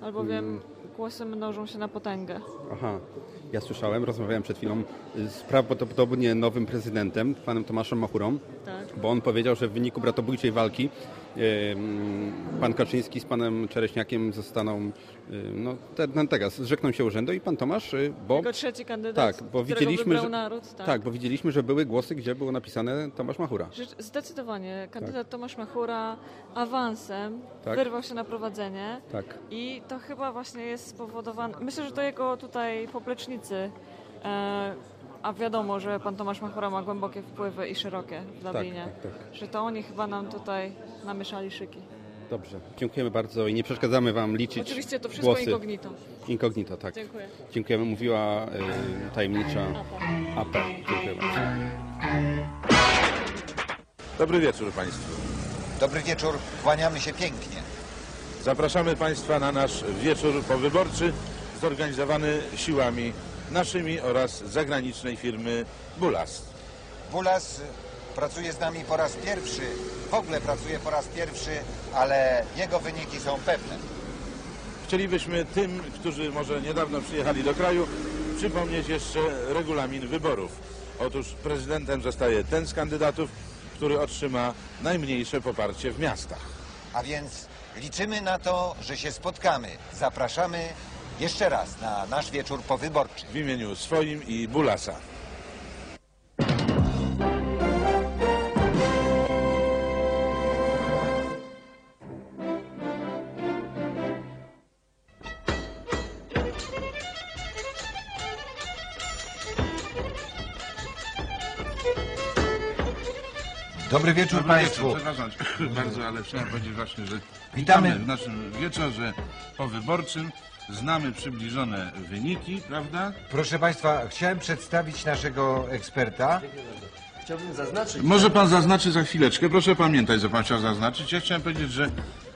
albowiem Hmm. głosy mnożą się na potęgę. Aha, ja słyszałem, rozmawiałem przed chwilą z prawdopodobnie nowym prezydentem, panem Tomaszem Machurą, Tak. bo on powiedział, że w wyniku bratobójczej walki pan Kaczyński z panem Czereśniakiem zostaną, no te- ten teraz, zrzekną się urzędu i pan Tomasz, y, bo... Jako trzeci kandydat, tak, bo widzieliśmy, że, naród, tak. tak, bo widzieliśmy, że były głosy, gdzie było napisane Tomasz Machura. Zdecydowanie. Kandydat Tomasz Machura awansem Tak. wyrwał się na prowadzenie Tak. i to chyba właśnie jest spowodowane. Myślę, że to jego tutaj poplecznicy. E, a wiadomo, że pan Tomasz Machura ma głębokie wpływy i szerokie w Dublinie. tak, tak. Że to oni chyba nam tutaj namieszali szyki. Dobrze, dziękujemy bardzo i nie przeszkadzamy wam liczyć Oczywiście to wszystko głosy. incognito. Incognito, tak. Dziękuję. Dziękujemy, mówiła y, tajemnicza AP. Dziękuję bardzo. Dobry wieczór Państwu. Dobry wieczór, kłaniamy się pięknie. Zapraszamy Państwa na nasz wieczór powyborczy zorganizowany siłami naszymi oraz zagranicznej firmy Bulas. Wulas pracuje z nami po raz pierwszy, w ogóle pracuje po raz pierwszy, ale jego wyniki są pewne. Chcielibyśmy tym, którzy może niedawno przyjechali do kraju, przypomnieć jeszcze regulamin wyborów. Otóż prezydentem zostaje ten z kandydatów, który otrzyma najmniejsze poparcie w miastach. A więc liczymy na to, że się spotkamy. Zapraszamy jeszcze raz na nasz wieczór powyborczy. W imieniu swoim i Bulasa. Dobry wieczór Dobry Państwu. Wieczór, przepraszam bardzo, ale chciałem powiedzieć właśnie, że Witamy. w naszym wieczorze powyborczym. Znamy przybliżone wyniki, prawda? Proszę Państwa, chciałem przedstawić naszego eksperta. Chciałbym zaznaczyć... Może pan zaznaczy za chwileczkę. Proszę pamiętać, co pan chciał zaznaczyć. Ja chciałem powiedzieć, że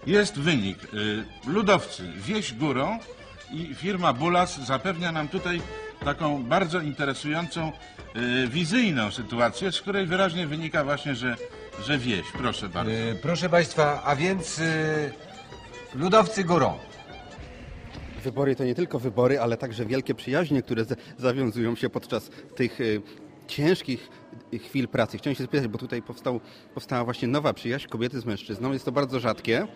jest wynik. Y, Ludowcy, wieś górą i firma Bulas zapewnia nam tutaj taką bardzo interesującą, y, wizyjną sytuację, z której wyraźnie wynika właśnie, że, że wieś. Proszę bardzo. Y, Proszę Państwa, a więc y, ludowcy górą. Wybory to nie tylko wybory, ale także wielkie przyjaźnie, które za- zawiązują się podczas tych y, ciężkich y, chwil pracy. Chciałem się spytać, bo tutaj powstał, powstała właśnie nowa przyjaźń kobiety z mężczyzną. Jest to bardzo rzadkie,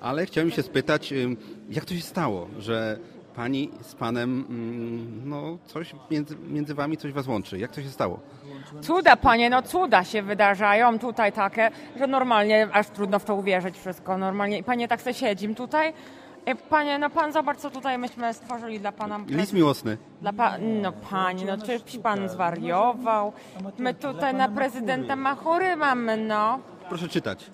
ale chciałem się spytać, y, jak to się stało, że pani z panem, mm, no coś między, między wami coś was łączy. Jak to się stało? Cuda, panie, no cuda się wydarzają tutaj takie, że normalnie aż trudno w to uwierzyć wszystko. Normalnie. I panie tak se siedzim tutaj. I panie, no pan zobacz, co tutaj myśmy stworzyli dla pana. List miłosny. Dla pa... No panie, no przecież pan zwariował. My tutaj na prezydenta Machury mamy, no. Proszę czytać.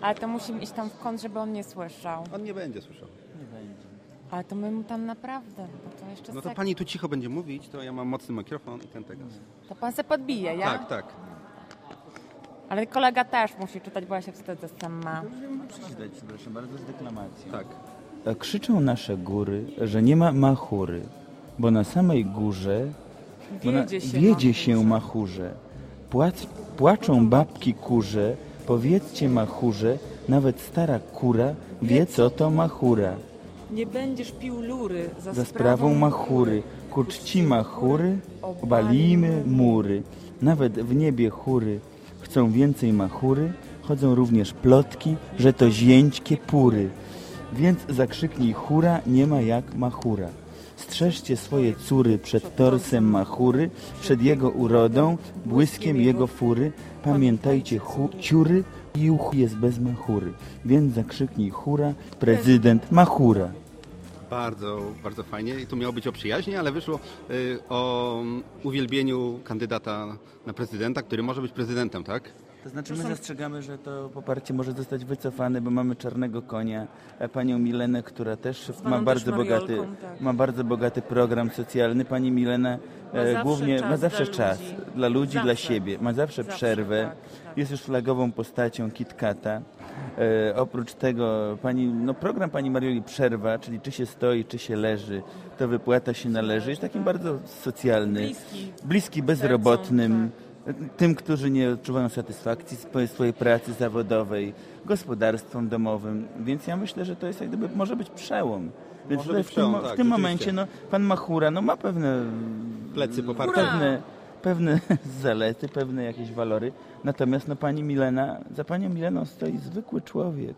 Ale to musimy iść tam w kąt, żeby on nie słyszał. On nie będzie słyszał. Ale to my mu tam naprawdę, bo to jeszcze No to sek- pani tu cicho będzie mówić, to ja mam mocny mikrofon i ten teraz. To pan se podbije, ja? Tak, tak. Ale kolega też musi czytać, bo ja się wstydzę sama. Przeczytać, proszę bardzo, z deklamacją. Tak. E, Krzyczą nasze góry, że nie ma machury, bo na samej górze bo na, Wiedzie się wiedzie się machurze. Płac, płaczą babki kurze, powiedzcie machurze, nawet stara kura wie co to machura. Nie będziesz pił lury za, Za sprawą machury, ku czci machury, obalimy mury. Nawet w niebie chóry chcą więcej machury, chodzą również plotki, że to zięć kiepury. Więc zakrzyknij hura, nie ma jak machura. Strzeżcie swoje córy przed torsem machury, przed jego urodą, błyskiem jego fury. Pamiętajcie ciury, juch jest bez machury. Więc zakrzyknij hura, prezydent machura. Bardzo, bardzo fajnie. I tu miało być o przyjaźni, ale wyszło y, o uwielbieniu kandydata na prezydenta, który może być prezydentem, tak? To znaczy my zastrzegamy, że to poparcie może zostać wycofane, bo mamy czarnego konia, e, panią Milenę, która też ma bardzo też bogaty, Mariolką, tak. ma bardzo bogaty program socjalny. Pani Milena Ma e, zawsze głównie czas ma zawsze dla czas ludzi. dla ludzi, dla Zawsze. siebie. Ma zawsze, Zawsze, przerwę. tak. Jest już flagową postacią KitKata. E, oprócz tego pani, no program pani Marioli Przerwa, czyli czy się stoi, czy się leży, to wypłata się należy. Jest takim bardzo socjalny, Bliski. bliski bezrobotnym, tym, którzy nie odczuwają satysfakcji z swojej- pracy zawodowej, gospodarstwom domowym. Więc ja myślę, że to jest jak gdyby, może być przełom. Więc Może tutaj być w tym, przełom, mo- w tak, tym momencie no, pan Machura no, ma pewne Plecy poparte. pewne, pewne zalety, pewne jakieś walory. Natomiast no, pani Milena, za panią Mileną stoi zwykły człowiek.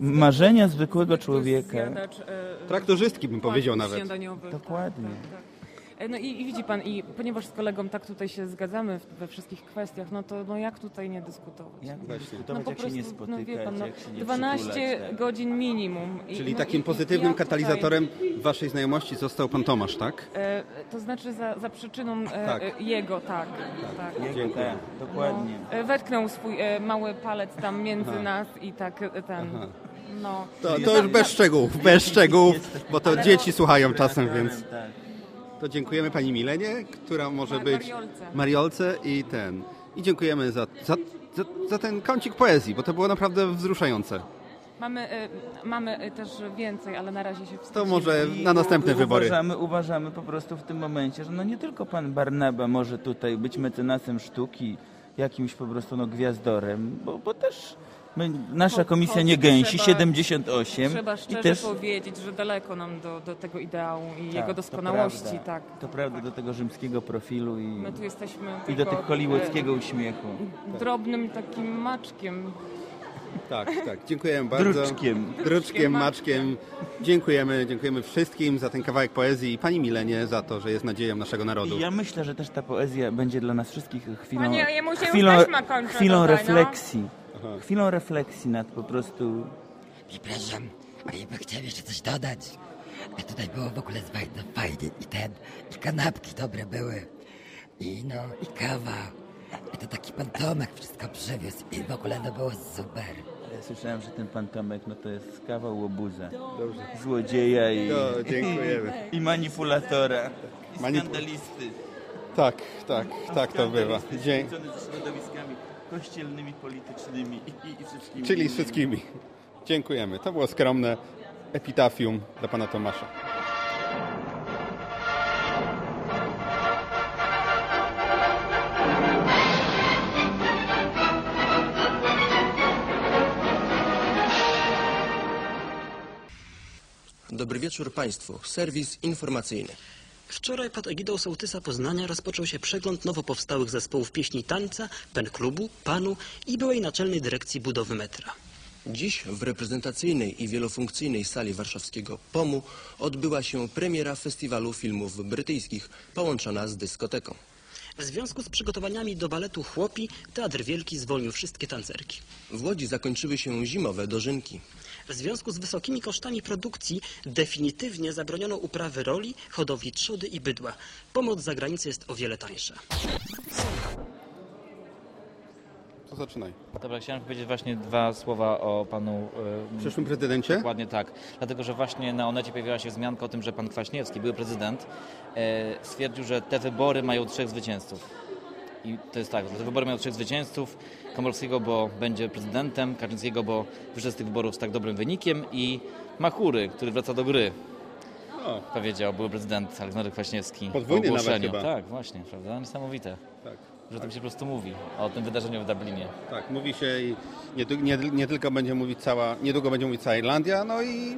Marzenia zwykłego człowieka. Zjadacz, e, Traktorzystki bym powiedział nawet. śniadaniowych. Dokładnie. Tak, tak, tak. No i, i widzi pan, i ponieważ z kolegą tak tutaj się zgadzamy w- we wszystkich kwestiach, no to no jak tutaj nie dyskutować? Jak no, dyskutować, po jak się nie prostu, no wie spotykać, pan, no, jak się nie 12 przytulać, tak. godzin minimum. I, Czyli no takim i- pozytywnym jak tutaj- katalizatorem waszej znajomości został pan Tomasz, tak? E, to znaczy za, za przyczyną e, Tak. e, jego, tak. tak. Dziękuję. Dokładnie. No, e, wetknął swój e, mały palec tam między Aha. nas i tak e, ten. Aha. No. To, to już bez szczegółów, bez szczegółów, bo to Ale dzieci no- słuchają czasem, więc Tak. To dziękujemy pani Milenie, która może być Mariolce. Mariolce i ten. I dziękujemy za, za, za, za ten kącik poezji, bo to było naprawdę wzruszające. Mamy, e, mamy e, też więcej, ale na razie się wstydzimy. To może na następne wybory. Uważamy, uważamy po prostu w tym momencie, że no nie tylko pan Barnaba może tutaj być mecenasem sztuki, jakimś po prostu no, gwiazdorem, bo, bo też my, nasza komisja nie gęsi, trzeba- 78 Trzeba i szczerze też powiedzieć, że daleko nam do, do tego ideału i Tak, jego to doskonałości, prawda. tak. To prawda, do tego rzymskiego profilu i, My tu jesteśmy i do tych hollywoodzkiego e, uśmiechu. Drobnym takim maczkiem. Tak, tak. Dziękujemy bardzo. Druczkiem. Druczkiem, maczkiem. Dziękujemy, dziękujemy wszystkim za ten kawałek poezji i pani Milenie za to, że jest nadzieją naszego narodu. I ja myślę, że też ta poezja będzie dla nas wszystkich chwilą, Panie, chwilą, chwilą tutaj, no. refleksji. Chwilą refleksji nad po prostu Przepraszam, a ja bym chciał jeszcze coś dodać. A tutaj było w ogóle bardzo fajnie i ten, i kanapki dobre były, i no, i kawa. I to taki pan Tomek wszystko przywiózł i w ogóle to było super. Ja słyszałem, że ten pan Tomek no to jest kawał łobuza. Złodzieja i, No, dziękujemy. i manipulatora. I skandalisty. Tak, tak, tak to bywa. Skandalisty Dzień... związany ze środowiskami kościelnymi, politycznymi i, i, wszystkimi. Czyli z innymi. wszystkimi. Dziękujemy. To było skromne epitafium dla pana Tomasza. Dobry wieczór Państwu. Serwis informacyjny. Wczoraj pod egidą Sołtysa Poznania rozpoczął się przegląd nowo powstałych zespołów pieśni tańca, pen klubu, panu i byłej naczelnej dyrekcji budowy metra. Dziś w reprezentacyjnej i wielofunkcyjnej sali warszawskiego POMU odbyła się premiera festiwalu filmów brytyjskich połączona z dyskoteką. W związku z przygotowaniami do baletu Chłopi, Teatr Wielki zwolnił wszystkie tancerki. W Łodzi zakończyły się zimowe dożynki. W związku z wysokimi kosztami produkcji definitywnie zabroniono uprawy roli, hodowli trzody i bydła. Pomoc z zagranicy jest o wiele tańsza. To zaczynaj. Dobra, chciałem powiedzieć właśnie dwa słowa o panu... e, Przyszłym prezydencie? Dokładnie tak. Dlatego, że właśnie na Onecie pojawiła się wzmianka o tym, że pan Kwaśniewski, były prezydent, e, stwierdził, że te wybory mają trzech zwycięzców. I to jest tak, te wybory mają trzech zwycięzców, Komorowskiego, bo będzie prezydentem, Kaczyńskiego, bo wyszedł z tych wyborów z tak dobrym wynikiem i Machury, który wraca do gry. Powiedział były prezydent Aleksander Kwaśniewski. po Podwójny nawet ogłoszeniu. chyba. Tak, właśnie, prawda? Niesamowite. Tak. Że tam się po prostu mówi o tym wydarzeniu w Dublinie. Tak, mówi się i nie, nie, nie tylko będzie mówić cała, niedługo będzie mówić cała Irlandia, no i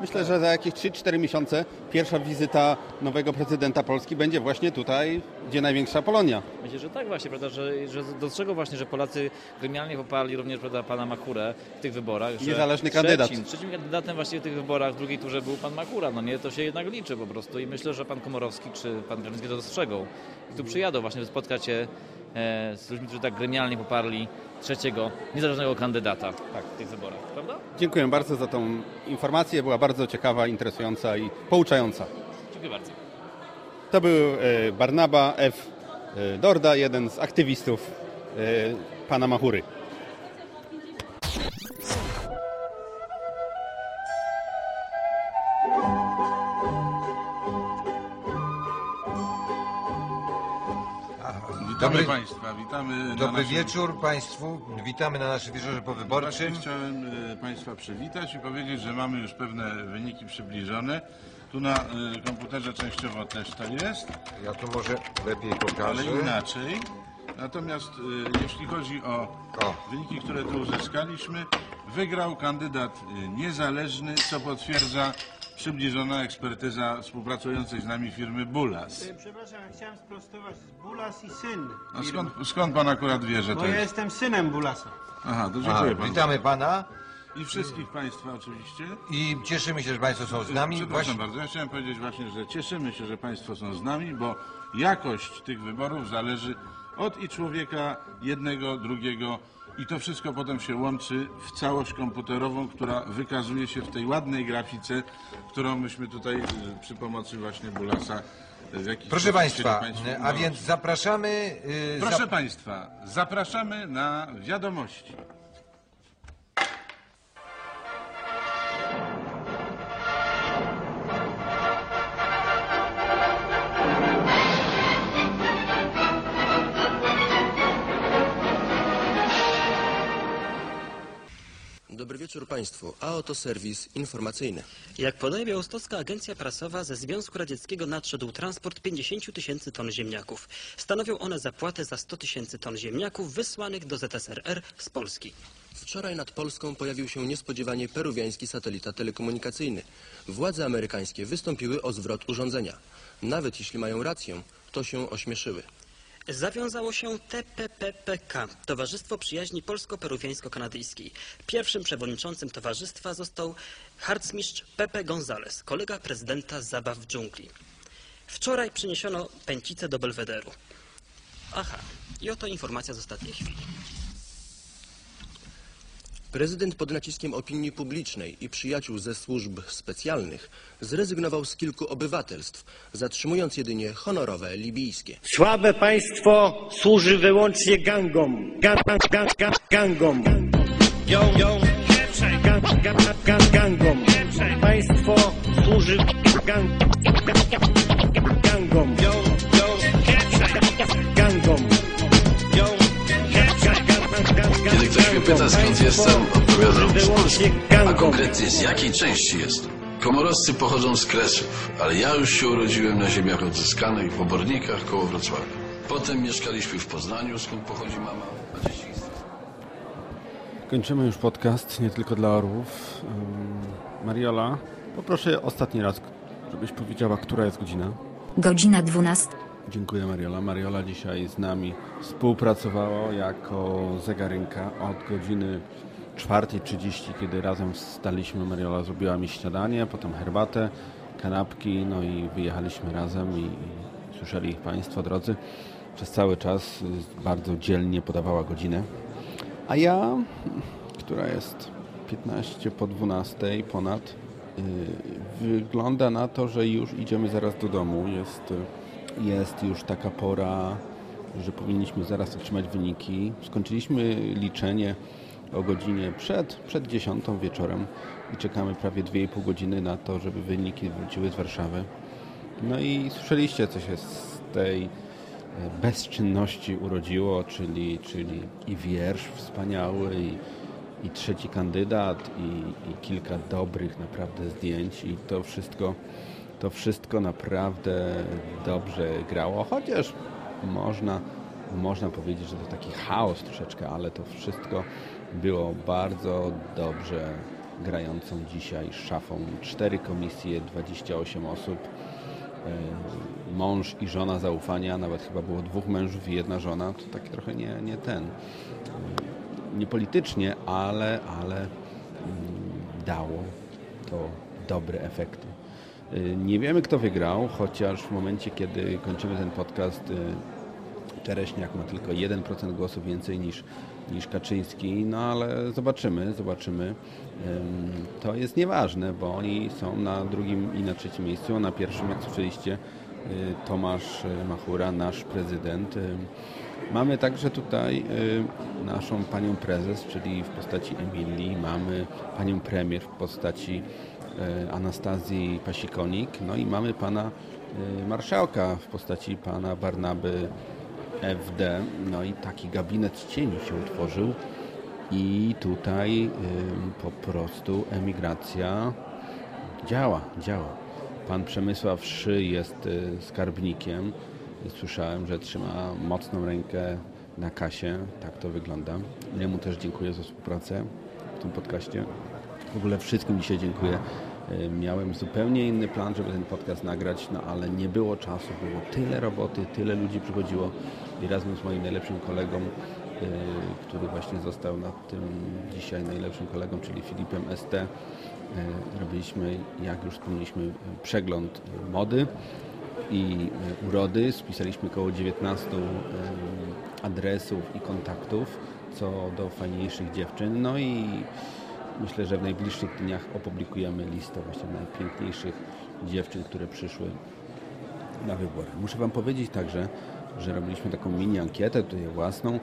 myślę, że za jakieś 3-4 miesiące pierwsza wizyta nowego prezydenta Polski będzie właśnie tutaj, gdzie największa Polonia. Myślę, że tak właśnie, prawda, że, że dostrzegł właśnie, że Polacy gremialnie poparli również prawda, pana Makurę w tych wyborach. że Niezależny trzecim, kandydat. Trzecim kandydatem właściwie w tych wyborach w drugiej turze był pan Makura. No nie, to się jednak liczy po prostu i myślę, że pan Komorowski czy pan Kaczyński to dostrzegą. I tu przyjadą właśnie, spotkać się z ludźmi, którzy tak gremialnie poparli trzeciego niezależnego kandydata tak, w tych wyborach, prawda? Dziękuję bardzo za tą informację, była bardzo ciekawa, interesująca i pouczająca. Dziękuję bardzo. To był e, Barnaba F. e, Dorda, jeden z aktywistów e, pana Machury. Witamy Dobry- Państwa, witamy na Dobry naszym... wieczór Państwu. Witamy na naszym wieczorze powyborczym. Właśnie chciałem e, Państwa przywitać i powiedzieć, że mamy już pewne wyniki przybliżone. Tu na e, komputerze częściowo też to jest. Ja tu może lepiej pokażę. Ale inaczej. Natomiast e, jeśli chodzi o wyniki, które tu uzyskaliśmy, wygrał kandydat niezależny, co potwierdza przybliżona ekspertyza współpracującej z nami firmy Bulas. Przepraszam, ja chciałem sprostować. Bulas i syn. A skąd, skąd Pan akurat wie, że Bo to ja jest? jestem synem Bulasa. Aha, to dziękuję panu. witamy Pana. I wszystkich Państwa oczywiście. I cieszymy się, że Państwo są z nami. Przepraszam Właśnie- bardzo, ja chciałem powiedzieć właśnie, że cieszymy się, że Państwo są z nami, bo jakość tych wyborów zależy od i człowieka jednego, drugiego i to wszystko potem się łączy w całość komputerową, która wykazuje się w tej ładnej grafice, którą myśmy tutaj y, przy pomocy właśnie Bulasa y, w jakiś Proszę Państwa, państwu a więc zapraszamy. y, Proszę zap- Państwa, zapraszamy na wiadomości. Wieczór Państwu, a oto serwis informacyjny. Jak podaje Białostocka Agencja Prasowa, ze Związku Radzieckiego nadszedł transport 50 tysięcy ton ziemniaków. Stanowią one zapłatę za 100 tysięcy ton ziemniaków wysłanych do ZSRR z Polski. Wczoraj nad Polską pojawił się niespodziewanie peruwiański satelita telekomunikacyjny. Władze amerykańskie wystąpiły o zwrot urządzenia. Nawet jeśli mają rację, to się ośmieszyły. Zawiązało się TPPPK, Towarzystwo Przyjaźni Polsko-Peruwiańsko-Kanadyjskiej. Pierwszym przewodniczącym towarzystwa został harcmistrz Pepe González, kolega prezydenta Zabaw w dżungli. Wczoraj przyniesiono pęcicę do Belwederu. Aha, i oto informacja z ostatniej chwili. Prezydent pod naciskiem opinii publicznej i przyjaciół ze służb specjalnych zrezygnował z kilku obywatelstw, zatrzymując jedynie honorowe libijskie. Słabe państwo służy wyłącznie gangom. Gang, gang, gang, gang, gangom. Yo, yo. Gang, gang, gang, gangom. Państwo służy gang, gangom. Yo. Yo. Kiedy ktoś mnie pyta skąd jestem, odpowiadam z Polski. A konkretnie z jakiej części jest? Komorowscy pochodzą z Kresów, ale ja już się urodziłem na ziemiach odzyskanych w Obornikach koło Wrocławia. Potem mieszkaliśmy w Poznaniu, skąd pochodzi mama, a dzieci Kończymy już podcast, nie tylko dla orłów. Mariola, poproszę ostatni raz, żebyś powiedziała, która jest godzina. Godzina 12. Dziękuję Mariola. Mariola dzisiaj z nami współpracowała jako zegarynka od godziny 4.30, kiedy razem wstaliśmy. Mariola zrobiła mi śniadanie, potem herbatę, kanapki, no i wyjechaliśmy razem i, i słyszeli ich Państwo, drodzy. Przez cały czas bardzo dzielnie podawała godzinę. A ja, która jest 15 po 12 ponad, yy, wygląda na to, że już idziemy zaraz do domu. Jest, y, jest już taka pora, że powinniśmy zaraz otrzymać wyniki. Skończyliśmy liczenie o godzinie przed, przed 10 wieczorem i czekamy prawie 2,5 godziny na to, żeby wyniki wróciły z Warszawy. No i słyszeliście, co się z tej bezczynności urodziło, czyli, czyli i wiersz wspaniały, i, i trzeci kandydat, i, i kilka dobrych naprawdę zdjęć i to wszystko, to wszystko naprawdę dobrze grało, chociaż można, można powiedzieć, że to taki chaos troszeczkę, ale to wszystko było bardzo dobrze grającą dzisiaj szafą. Cztery komisje, 28 osób, e, mąż i żona zaufania, nawet chyba było dwóch mężów i jedna żona, to tak trochę nie, nie ten, nie politycznie, ale, ale mm, dało to dobre efekty. E, Nie wiemy, kto wygrał, chociaż w momencie, kiedy kończymy ten podcast, e, Czereśniak ma tylko 1% głosów więcej niż, niż Kaczyński, no ale zobaczymy, zobaczymy. Ym, To jest nieważne, bo oni są na drugim i na trzecim miejscu, na pierwszym, jak słyszeliście, y, Tomasz y, Machura, nasz prezydent. Mamy także tutaj y, naszą panią prezes, czyli w postaci Emilii, mamy panią premier w postaci y, Anastazji Pasikonik, no i mamy pana y, marszałka w postaci pana Barnaby FD. No i taki gabinet cieni się utworzył i tutaj po prostu emigracja działa, działa. Pan Przemysław Szy jest y, skarbnikiem. Słyszałem, że trzyma mocną rękę na kasie. Tak to wygląda. Jemu też dziękuję za współpracę w tym podcaście. W ogóle wszystkim dzisiaj dziękuję. Y, Miałem zupełnie inny plan, żeby ten podcast nagrać, no ale nie było czasu, było tyle roboty, tyle ludzi przychodziło i razem z moim najlepszym kolegą, y, który właśnie został nad tym dzisiaj najlepszym kolegą, czyli Filipem ST, y, robiliśmy, jak już wspomnieliśmy, przegląd mody i urody. Spisaliśmy około 19 y, adresów i kontaktów co do fajniejszych dziewczyn. No i myślę, że w najbliższych dniach opublikujemy listę właśnie najpiękniejszych dziewczyn, które przyszły na wybory. Muszę Wam powiedzieć także, że robiliśmy taką mini ankietę tutaj własną.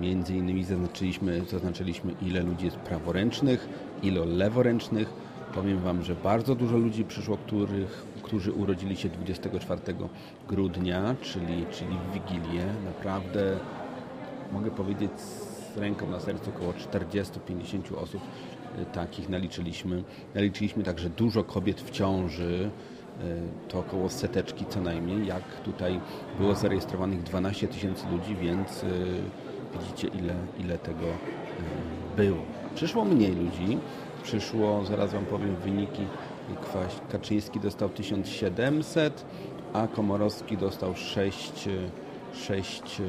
Między innymi zaznaczyliśmy, zaznaczyliśmy ile ludzi jest praworęcznych, ile leworęcznych. Powiem Wam, że bardzo dużo ludzi przyszło, których, którzy urodzili się 24 grudnia, czyli, czyli w Wigilię. Naprawdę mogę powiedzieć z ręką na sercu około 40-50 osób y, takich naliczyliśmy. Naliczyliśmy także dużo kobiet w ciąży, y, to około seteczki co najmniej, jak tutaj było zarejestrowanych 12 tysięcy ludzi, więc y, widzicie ile, ile tego było. Przyszło mniej ludzi, przyszło, zaraz Wam powiem wyniki, Kaczyński dostał 1700, a Komorowski dostał 6, 6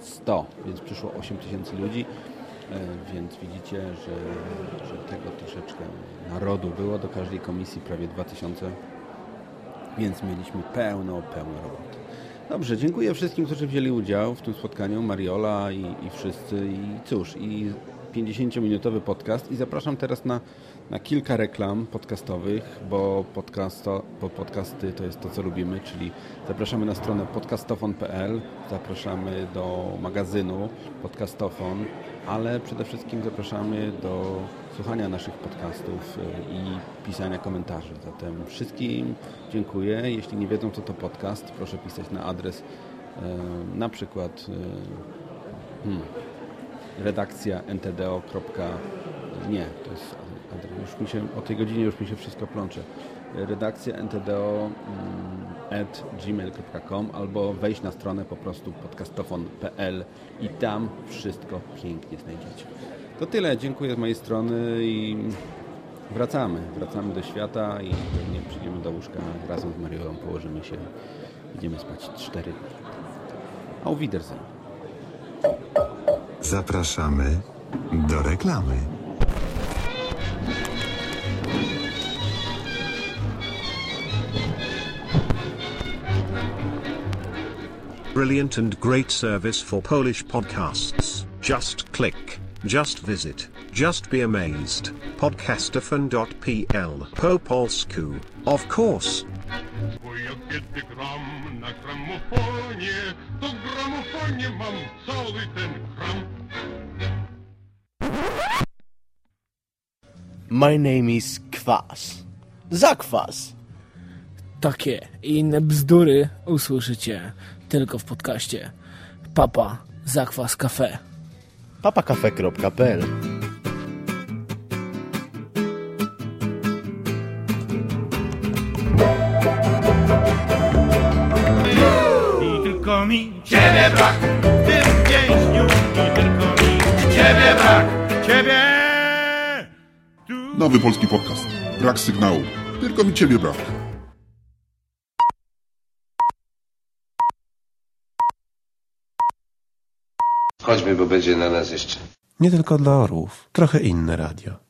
100, więc przyszło 8 tysięcy ludzi. E, więc widzicie, że, że tego troszeczkę narodu było. Do każdej komisji prawie 2000, więc mieliśmy pełno, pełno roboty. Dobrze, dziękuję wszystkim, którzy wzięli udział w tym spotkaniu. Mariola i, i wszyscy. I cóż, i 50-minutowy podcast. I zapraszam teraz na na kilka reklam podcastowych, bo, podcasto, bo podcasty to jest to, co lubimy, czyli zapraszamy na stronę podcastofon.pl, zapraszamy do magazynu Podcastofon, ale przede wszystkim zapraszamy do słuchania naszych podcastów y, i pisania komentarzy. Zatem wszystkim dziękuję. Jeśli nie wiedzą, co to podcast, proszę pisać na adres y, na przykład y, hmm, redakcja ntdo. Nie, to jest. Już mi się, o tej godzinie już mi się wszystko plącze. Redakcja ntdo mm, albo wejść na stronę po prostu podcastofon.pl i tam wszystko pięknie znajdziecie. To tyle. Dziękuję z mojej strony i wracamy. Wracamy do świata i pewnie przyjdziemy do łóżka razem z Mariolą, położymy się, idziemy spać cztery. Auf Wiedersehen. Zapraszamy do reklamy. Brilliant and great service for Polish podcasts. Just click, just visit, just be amazed. Podcastofon.pl Po polsku, of course. Kiedy gram na gramofonie, to w gramofonie mam cały ten gram. My name is Kwas. Zakwas. Takie i inne bzdury usłyszycie tylko w podcaście Papa Zakwas Cafe. papacafe.pl I tylko mi ciebie brak w tym więźniu I tylko mi ciebie brak, ciebie Nowy polski podcast. Brak sygnału. Tylko mi ciebie brak. Bo będzie na nas jeszcze. Nie tylko dla orłów, trochę inne radio.